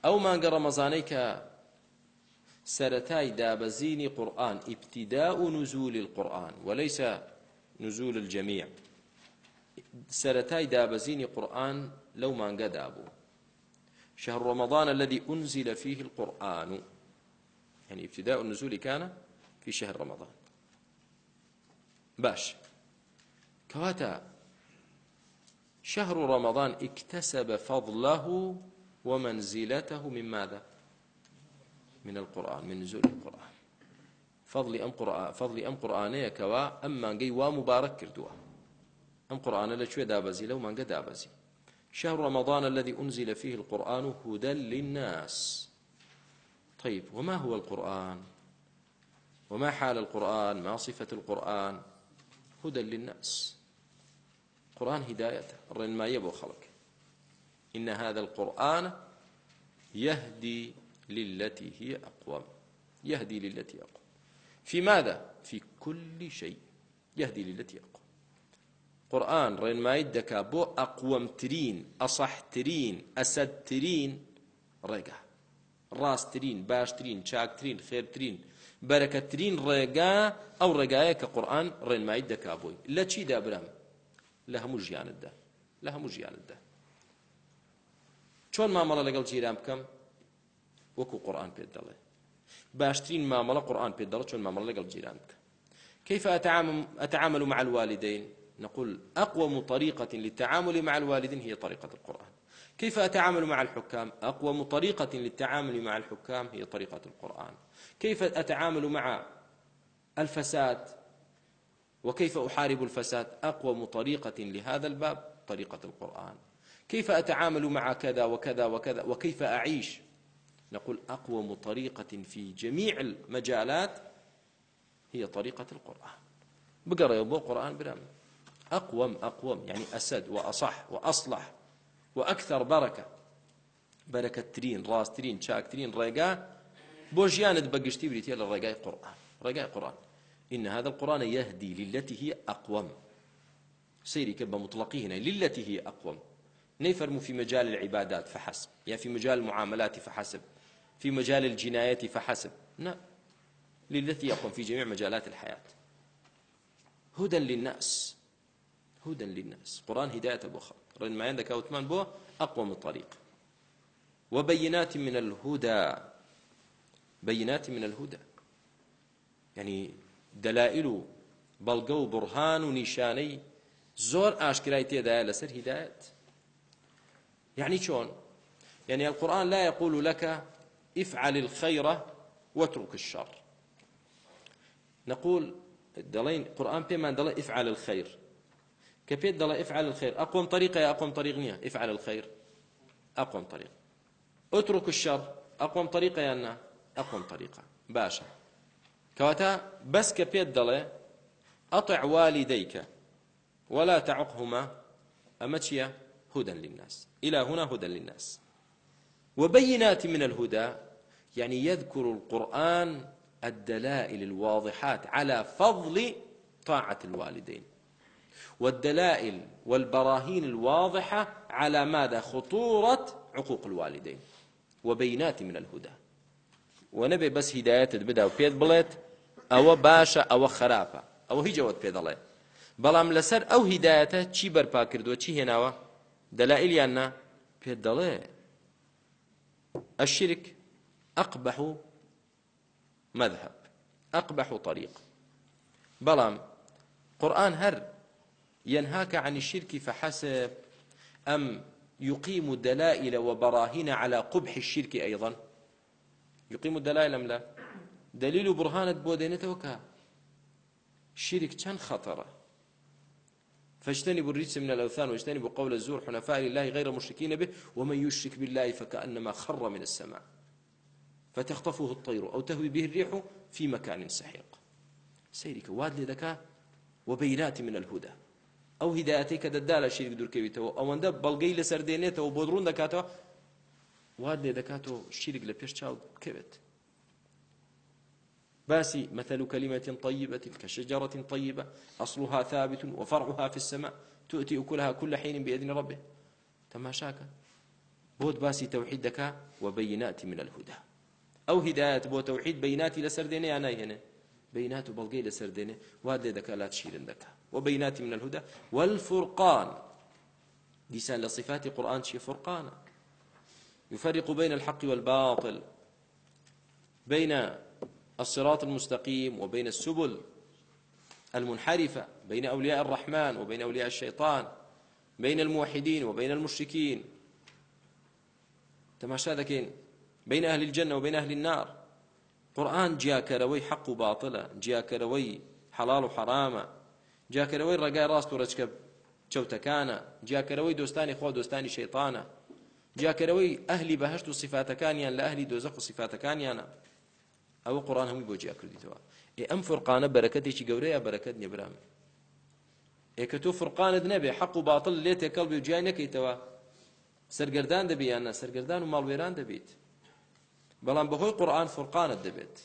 ئەو مانگە ڕەمەزانەی کە سەتای دابەزینی قورآن ئیبتیدا و نزول القورآن وليس نزول الجميع سەتای دابەزینی قورآن لەو مانگەدا بوو شهر رمضان الذي أنزل فيه القرآن يعني ابتداء النزول كان في شهر رمضان باش كواتا شهر رمضان اكتسب فضله ومنزلته من ماذا من القرآن من نزول القرآن فضل أم قرآن فضل أم قرآنية كوا أم مانجي ومبارك كردوا أم قرآن لا شوي دابزي لو مانجا دابزي شهر رمضان الذي أنزل فيه القرآن هدى للناس طيب وما هو القرآن وما حال القرآن ما صفة القرآن هدى للناس قورآن هدايته ڕێنمایە بۆ خەڵک إن هذا القرآن يهدي للتي هي أقوم يهدي للتي أقوم في ماذا؟ في كل شيء يهدي للتي أقوم قرآن رين ما يدكا بو أقوم ترين أصح ترين أسد ترين رقا راس ترين باش ترين شاك ترين خير ترين بركة ترين رقا أو رقايا كقرآن رين ما يدكا بوي لا تشي دابرام لە هەموو ژیانتدا لە هەموو ژیانتدا چۆن مامەڵە لەگەڵ جیران بکەم وەکو قورآن پێ دەڵێ باشترین مامەڵە قورآن پێ دەڵێت چۆن مامەڵە لەگەڵ جیران بکە كيف أتعامل, أتعامل مع الوالدين نقول أقوم طريقة للتعامل مع الوالدين هي طريقة القرآن كيف أتعامل مع الحكام أقوم طريقة للتعامل مع الحكام هي طريقة القرآن كيف أتعامل مع الفساد وكيف أحارب الفساد أقوم طريقة لهذا الباب طريقة القرآن كيف أتعامل مع كذا وكذا وكذا وكيف أعيش نقول أقوم طريقة في جميع المجالات هي طريقة القرآن بقرأ يبو القرآن برام أقوم أقوم يعني أسد وأصح وأصلح وأكثر بركة بركة ترين راس ترين شاك ترين رقاء بوجيانت بقشتي بريتيا للرقاء قرآن رقاء قرآن إن هذا القرآن يهدي للتي هي أقوم سيرك بمطلقه هنا للتي هي أقوم نيفرم في مجال العبادات فحسب يا في مجال المعاملات فحسب في مجال الجناية فحسب لا للتي يقوم في جميع مجالات الحياة هدى للناس هدى للناس قرآن هداية أبو خلق رن ما عندك أوتمان بو أقوم الطريق وبينات من الهدى بينات من الهدى يعني دەلائل و بەڵگە و بڕهان و نیشانەی زۆر ئاشکرای تێدایە لەسەر هیدایەت يعني شون يعني القرآن لا يقول لك افعل الخير واترك الشر نقول دلين القرآن بما دل افعل الخير كبيت دل افعل الخير أقوم طريقة يا أقوم طريق نية افعل الخير أقوم طريق اترك الشر أقوم طريقة يا أنا أقوم طريقة باشا کەواتە بەس کە پێت دەڵێ ئەطع والديك ولا تعقهما أما تشيا هدى للناس إلى هنا هدى للناس وبينات من الهدى يعني يذكر القرآن الدلائل الواضحات على فضل طاعة الوالدين والدلائل والبراهين الواضحة على ماذا خطورة عقوق الوالدين وبينات من الهدى ونبي بس هداية بدا وبيت بلت ئەوە باشە ئەوە خراپە ئەوە هیچەوەت پێ دەڵێ بەڵام لەسەر ئەو هیدایەتە چی بەرپا کردووە چی هێناوە دەلائلیان نا پێ دەڵێ الشرك أقبح مذهب أقبح طريق بلام قرآن هر ينهاك عن الشرك فحسب أم يقيم دلائل وبراهين على قبح الشرك أيضا يقيم الدلائل أم لا دلیل و برهانت بۆ دێنێتەوە کە شرك چەند خطرة فاجتنبوا الرجس من الأوثان واجتنبوا قول الزور حنفاء لله غير مشركين به ومن يشرك بالله فكأنما خر من السماء فتخطفه الطير أو تهوي به الريح في مكان سحيق سيرك واد لدك وبينات من الهدى ئەو هیداەتی کە دەدالا شیرک دوورکەویتەوە ئەوەندە بەڵگەی لەسەر دێنێتەوە بۆ درون دەکاتەوە وا لێ دەکاتەوە شیرک لە پێش چاو بکەوێت باسي مثل كلمة طيبة كشجرة طيبة أصلها ثابت وفرعها في السماء تؤتي أكلها كل حين بإذن ربه تماشاك بود باسي توحيدك وبينات من الهدى أو هداية بو توحيد بيناتي لسرديني أنا هنا بينات بلغي لسرديني وهذا لدك لا تشيرندك وبينات من الهدى والفرقان ديسان لصفات قرآن شي فرقان يفرق بين الحق والباطل بين الصراط المستقيم وبين السبل المنحرفة بين أولياء الرحمن وبين أولياء الشيطان بين الموحدين وبين المشركين تماشا ذكين بين أهل الجنة وبين أهل النار قرآن جياكروي حق وباطلة جياكروي حلال وحرامة جياكروي رقاي راست ورجكب چەوتەکانە جیاکەرەوەی دۆستانی خۆ دۆستانی شەیطانە جیاکەرەوەی ئەهلی بەهشت و سیفاتەکانیان لە ئەهلی دۆزەق و سیفاتەکانیانە ئەوە قڕان هەمووی بۆ جیا کردیتەوە ئێ ئەم فرقانە بەرەکەتێکی گەورەیە بەرەکەت نێبرام ئێکە تۆ فرقانت نەبێ حەق و باتڵ لێت تێکەڵ بێ جیای نەکەیتەوە سەرگەردان دەبی یان نە سەرگەردان و ماڵوێران دەبیت بەڵام بەهۆی قورآن فرقانت دەبێت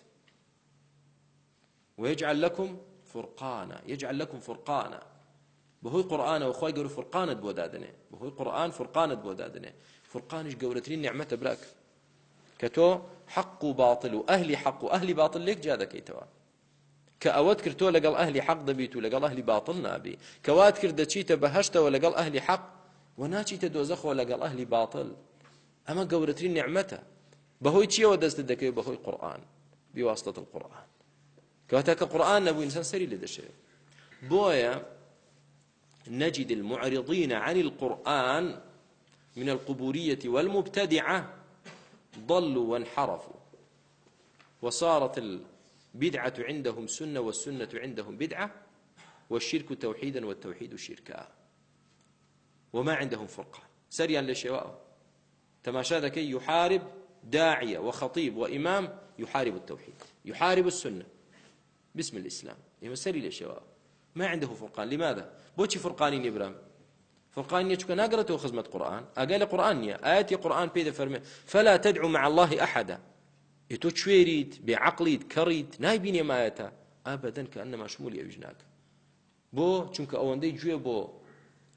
ويجعل لكم فرقانا يجعل لكم فرقانا بهوي قرآن وخوي قرو فرقانت بودادنه بهوي قرآن فرقانت بودادنه فرقانش قورترين نعمة براك کە تۆ حق و باطل و ئەهلی حق و ئەهلی باطل لێک جا دەکەیتەوە کە ئەوەت کرد تۆ لەگەڵ ئەهلی حق دەبیت و لەگەڵ ئەهلی باطل نابی کەوات کرد دەچیتە بەهشتەوە لەگەڵ ئەهلی حق و ناچیتە دۆزەخۆ لەگەڵ ئەهلی باطل ئەمە گەورەترین نعمەتە بەهۆی چیەوە دەستت دەکەوێت بەهۆی قورآن بواسطة القورآن كواتا كقرآن نبو إنسان سري لدشه بويا نجد المعرضين عن القرآن من القبورية والمبتدعة ضلوا وانحرفوا وصارت البدعة عندهم سنة والسنة عندهم بدعة والشرك توحيدا والتوحيد شركا وما عندهم فرقة سريا لشواء تماشا ذكي يحارب داعية وخطيب وإمام يحارب التوحيد يحارب السنة باسم الإسلام يمسري لشواء ما عنده فرقان لماذا؟ بوشي فرقانين إبراهيم فرقان يشكو ناقرته خزمة قرآن أقال قرآن يا آياتي قرآن بيد فرمي فلا تدعو مع الله أحدا يتو تشويريت بعقليت كريت نايبين يا مايتا أبدا كأنما شمول يوجناك بو چونك أوان دي جوي بو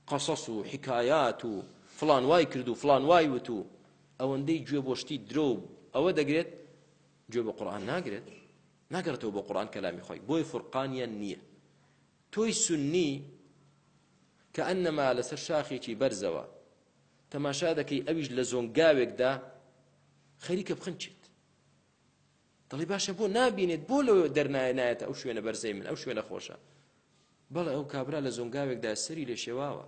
قصص وحكايات فلان واي كردو فلان واي وتو أوان دي جوي بو شتي دروب أو دقريت جوي بو قرآن ناقرت ناقرته بو قرآن كلامي خوي بو فرقان يا النية توي سني کە ئەنەما لەسەر شاخێکی بەرزەوە تەماشا دەکەی ئەویش لە زۆنگاوێکدا خەریکە بخنچێت دەڵی باشە بۆ نابینێت بۆ لەوە دەرنایە نایەتە ئەو شوێنە بەرزەی من ئەو شوێنە خۆشە بەڵێ ئەو کابرا لە زۆنگاوێکدا سەری لێ شێواوە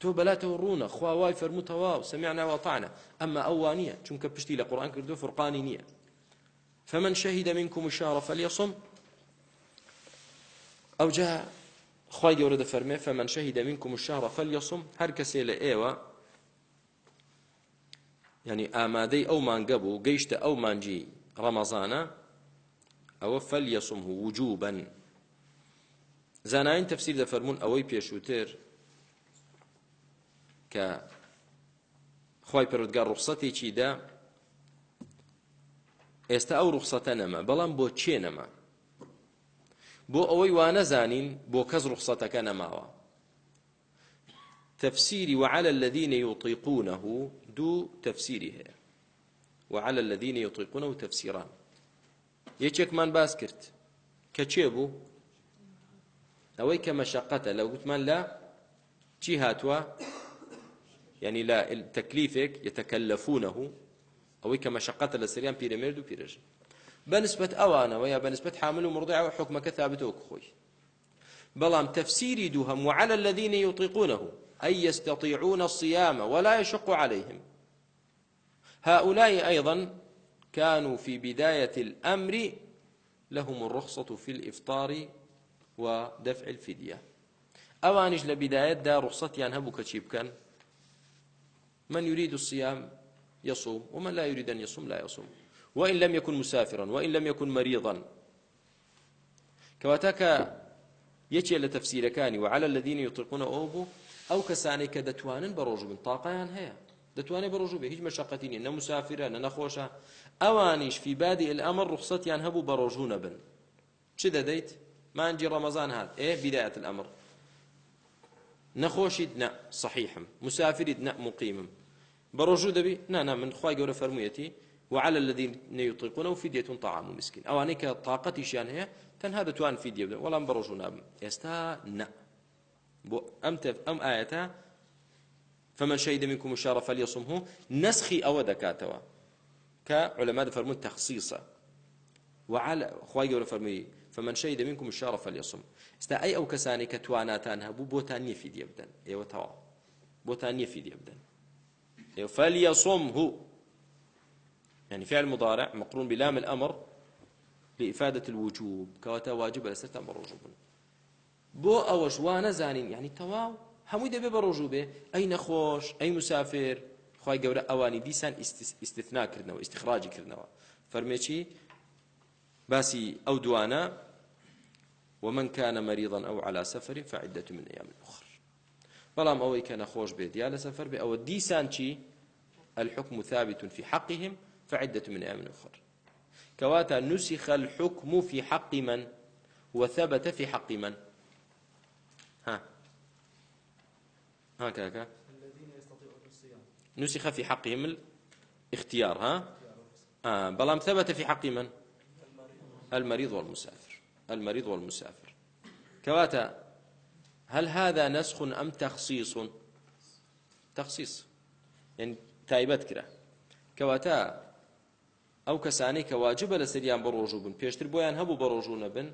تۆ بەلاتەوە ڕوونە خواوای فەرموتەواو سەمیانناوەتانە ئەمە ئەوان نییە چونکە پشتی لە قڕان کردو فرقانی نییە فمن شهد منكم الشهر فليصم أو جاء خی گەورە دەفەرمێ فەمەەن شەهی دەمینکم و شارە فەلیەسم هەر کەسێ لە ئێوە ینی ئامادەی ئەو مانگە بوو گەیشتە ئەو مانجی ڕەمەزانە ئەوە فەلیەسم وجوبن زانایین تەفسیر دەفەرمونون ئەوەی پێشووتر کە خی پرودگار ڕوخسەتێکی دا ئێستا ئەو ڕوخسەتە نەما بەڵام بۆ چێ نەما بۆ ئەوەی وانەزانین بۆ کەس ڕوخسەتەکە نەماوە تفسيري وعلى الذين يطيقونه دو تفسيري هي وعلى الذين يطيقونه تفسيران یەکێکمان باس کرد کە چێ بوو ئەوەی کە مەشەقەتە لە وتمان لە چی هاتووە ینی لە تەکلیفێک یتەکەلەفونەه ئەوەی کە مەشەقەتە لە سریان پیرەمێرد و پیرژن بەنسبت ئەوانەوە یا بەنسبت حامل و مرضعەوە حکمەکە ثابتەوەک خۆی بەڵام تەفسیری دووهەم وعلى الذين يطيقونه أي يستطيعون الصيام ولا يشق عليهم هؤلاء أيضا كانوا في بداية الأمر لهم الرخصة في الإفطار ودفع الفدية ئەوانش لە بدايتدا رخصتیان هەبوو کە چی بکەن من يريد الصيام يصوم ومن لا يريد أن يصوم لا يصوم وإن لم يكن مسافرا وإن لم يكن مريضا كواتاك يجي لتفسير كاني وعلى الذين يطلقون أوبو أو كساني كدتوان بروجو من طاقة هي دتواني بروجو به هیچ مشقتي نه مسافرة نه نخوشة أوانيش في بادئ الأمر رخصتي يعني هبو بروجون بن شده ديت ما عندي رمضان هذا إيه بداية الأمر نەخۆشید نە صحیحم مسافرید نە مقیمم بەڕۆژوو دەبی نانە من خخوای گەورە فەرموویەتی وعلى الذين يطيقونه فدية طعام مسكين أوانەی کە تااقەتیشیان هەیە تەنها دەتوان فیدیە بدە وەڵام بەڕۆژ و نابم ئێستا نە بۆ ئەم تف ئەم ئاەتە فمە شەید منکم شارە فەلیسمه نسخی ئەوە دەکاتەوە کە علەما دەفەرمون تەخصیصە وعلى خوای گەورە فەرمی فمن شهد منكم الشهر فليصم استا اي او كساني كتواناتان هبو بوتان يفيد يبدن ايوه توا بوتان يفيد يبدن ايوه فليصمه يعني فعل مضارع مقرون بلام الأمر لإفادة الوجوب كواتا واجب لسرت أمر رجوبنا بو أوش وانزانين يعني تواو هەمووی دەبێ بە ڕۆژوبێ ئەی نەخۆش ئەی مسافر خی گەورە ئەوانی دیسان استثناکردنەوە استخراجی کردنەوە فەرمێکی باسی ئەو دوانە ومن كان مريضا أو على سفر فعدة من أيام أخر بلام أوي كان خوش بيد يا لسفر بأو ديسان شي الحكم ثابت في حقهم فعدة من أيام أخر كواتا نسخ الحكم في حق من وثبت في حق من ها ها كاكا نسخ في حقهم الاختيار ها آه بلام ثبت في حق من المريض والمسافر المريض والمسافر كواتا هل هذا نسخ أم تخصيص تخصيص يعني تایبەت کرا کەواتە ئەو کەسانەی کە واجبە لە سریان بە ڕۆژوو بن پێشتر بۆیان هەبوو بە ڕۆژوو نەبن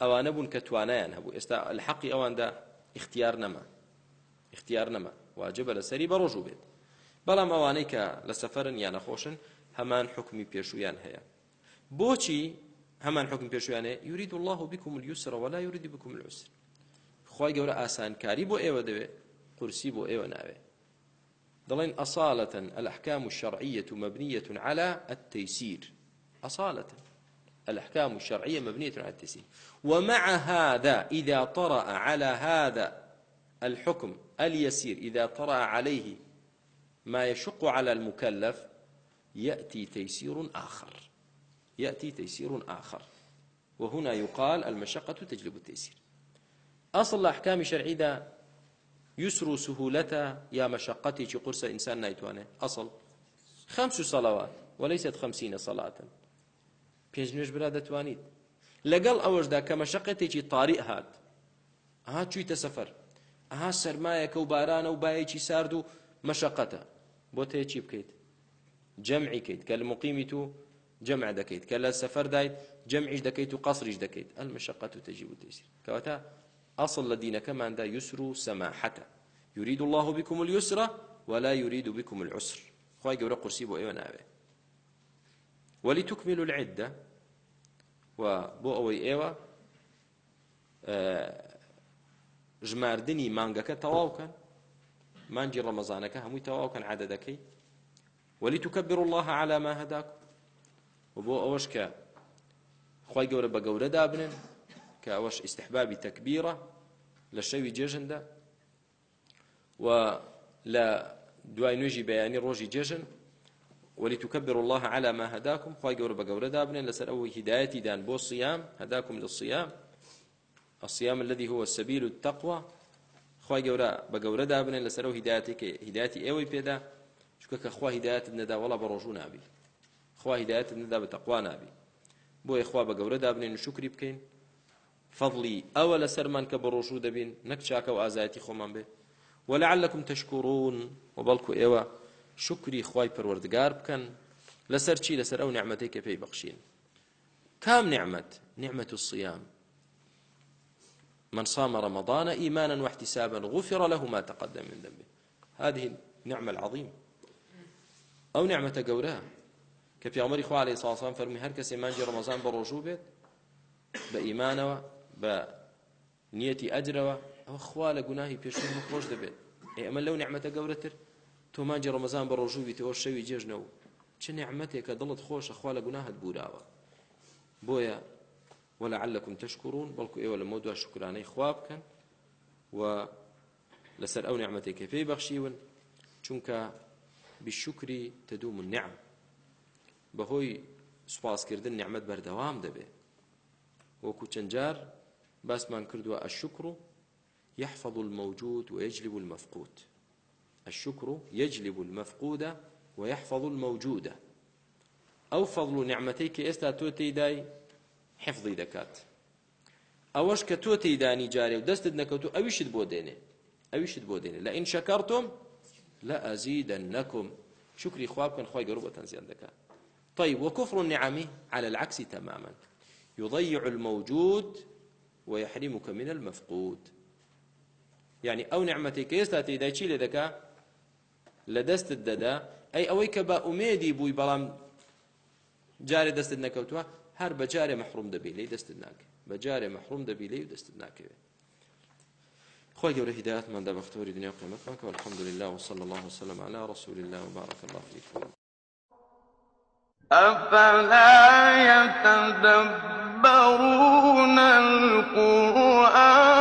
ئەوانە بوون کە توانایان هەبوو ئێستا الحەقی ئەواندا اختیار نەما اختیار نەما واجبە لە سەری بە ڕۆژوو بێت بەڵام ئەوانەی کە لە سەفەرن یان نەخۆشن هەمان حکمی پێشویان هەیە بۆچی هەمان حکم پێشویانە یورید الله بكم اليسر ولا يريد بكم العسر خی گەورە ئاسانکاری بۆ ئێوە دەوێت قورسی بۆ ئێوە ناوێت دلين أصالة الأحكام الشرعية مبنية على التيسير أصالة الأحكام الشرعية مبنية على التيسير ومع هذا إذا طرأ على هذا الحكم اليسير إذا طرأ عليه ما يشق على المكلف يأتي تيسير آخر يأتي تيسير آخر وهنا يقال المشقة تجلب التيسير أصل الأحكام الشرعية یوسر و سهولەتە یا مەشقەتێکی قورسە ئینسان نایتوانێت ئەسڵ خەمس و سەڵەوات وەلیست خەمسینە سەڵاتن پێنج نوێژ برا دەتوانیت لەگەڵ ئەوەشدا کە مەشقەتێکی تاریع هات ئەها چوویتە سەفەر ئەها سەرمایەکە و بارانە و باەکی سارد و مەشقەتە بۆ تێ چی بکەیت جەمعی کەیت کە لە مقیمی تو جەمع دەکەیت کە لە سەفەر دایت جەمعیش دەکەیت و قەسریش دەکەیت ئەل مەشقەت و تەجیب و تەسیر کەواتە ئەسڵ لە دینەکەماندا یوسر و سەماحەتە یورید الله بكم اليسر ولا يريد بكم العسر خی گەورە قورسی بۆ ئێوە ناوێ ولتكملوا العدة و بۆ ئەوەی ئێوە ژماردنی مانگەکە تەواوکەن مانجی ڕەمەزانەکە هەمووی تەواوکەن عادەدەکەی ولتكبروا الله على ما هداكم و بۆ ئەوەش کە خی گەورە بە گەورە دابنن کە ئەوەش ئیسحبابی تەکبیرە لە شەوی جێژندا و لە دوای نوێژی بەیانی ڕۆژی جێژن وەلی تکبر الله على ما هداكم خی گەورە بە گەورە دابنێن لەسەر ئەوەی هدایەتی دان بۆ سیام هداكم للصيام الصيام الذي هو سبیل التقوى خی گەورە بە گەورە دابنێن لەسەر ئەو هدایەتی کە هدایەتی ئێوەی پێدا چکە کە خوا هدایەت نەدا وڵا بە ڕۆژوو نابی خوا هدایەت نەدا بە تەقوا نابی بۆ یخوا بە گەورە دابنێن و شکری بکەین فضلی ئەوە لەسەرمان کە بە ڕۆژوو دەبین نەک چاکە و ئازایەتی خۆمان بێ وەلعلەکم تەشکڕون و بەڵکو ئێوە شکری خی پەروەردگار بکەن لەسەر چی لەسەر ئەو نعممەەی کە پێی بەخشین كام نعمة نعمة الصيام من صام رمضان إيمانا واحتسابا غفر له ما تقدم من ذنبه هذه النعمة العظيمة أو نعمة قولها كفي عمر إخوة عليه الصلاة والسلام فرمي هركس إيمان جي رمضان بروجوبة بإيمانه بە نیەتی ئەجرەوە ئەوە خوا لە گوناهی پێشتر خۆش دەبێت ئێمە لەو نعممەتە گەورەتر تۆمانجی ڕمەزان بە ڕۆژوویتەوە شەوی جێژنەوە چ نعممەتێک کە دڵت خۆشە خوا لە گوناهت بوراوە بۆیە وەلعلەکم تشکڕون بەڵکو ئێوە لە مۆدووا شکرانەی خوا بکەن و لەسەر ئەو نعممەتێک کە پێی بەخشیون چونکە بشکری تەدوم نعم بەهۆی سوپاسکردن نعممەت بەردەوام دەبێت وەکو چەندجار باسمان کردووە الشكر يحفظ الموجود ويجلب المفقود الشكر يجلب المفقود ويحفظ الموجود ئەو فەڵ و نعممەەی کە ئێستا تۆ تێدای حفظی دەکات ئەوەش کە تۆ تێدانی جارێ و دەستت نەکەوت و ئەویشت بۆ دێنێ ئەویشت بۆ دێنێ لە ئین شەکارتۆم لە ئەزیدە نەکم شکری خواب بکەن خۆی گەڕوو بە تەنزیان دەکات طيب وكفر النعم على العكس تماما يضيع الموجود ويحرمك من المفقود يعني أو نعمتك يستاتي دا چی لێ دەکا لە دەستت دەدا ئەی ئەوەی کە بە ئومێدی بووی بەڵام جارێ دەستت نەکەوتووە هەر بە جارێ مەحروم دەبی لی دەستت ناکە بە جارێ مەحروم دەبی لی و دەستت ناکەوێت خۆی گەورە هیداەتمان دەبختۆری دنیا قیمەتمانکە والحمد لله وصلى الله وسلم على رسول الله وبارك الله فيكم أفلا يتدبر يَدَّبَّرُونَ الْقُرْآنَ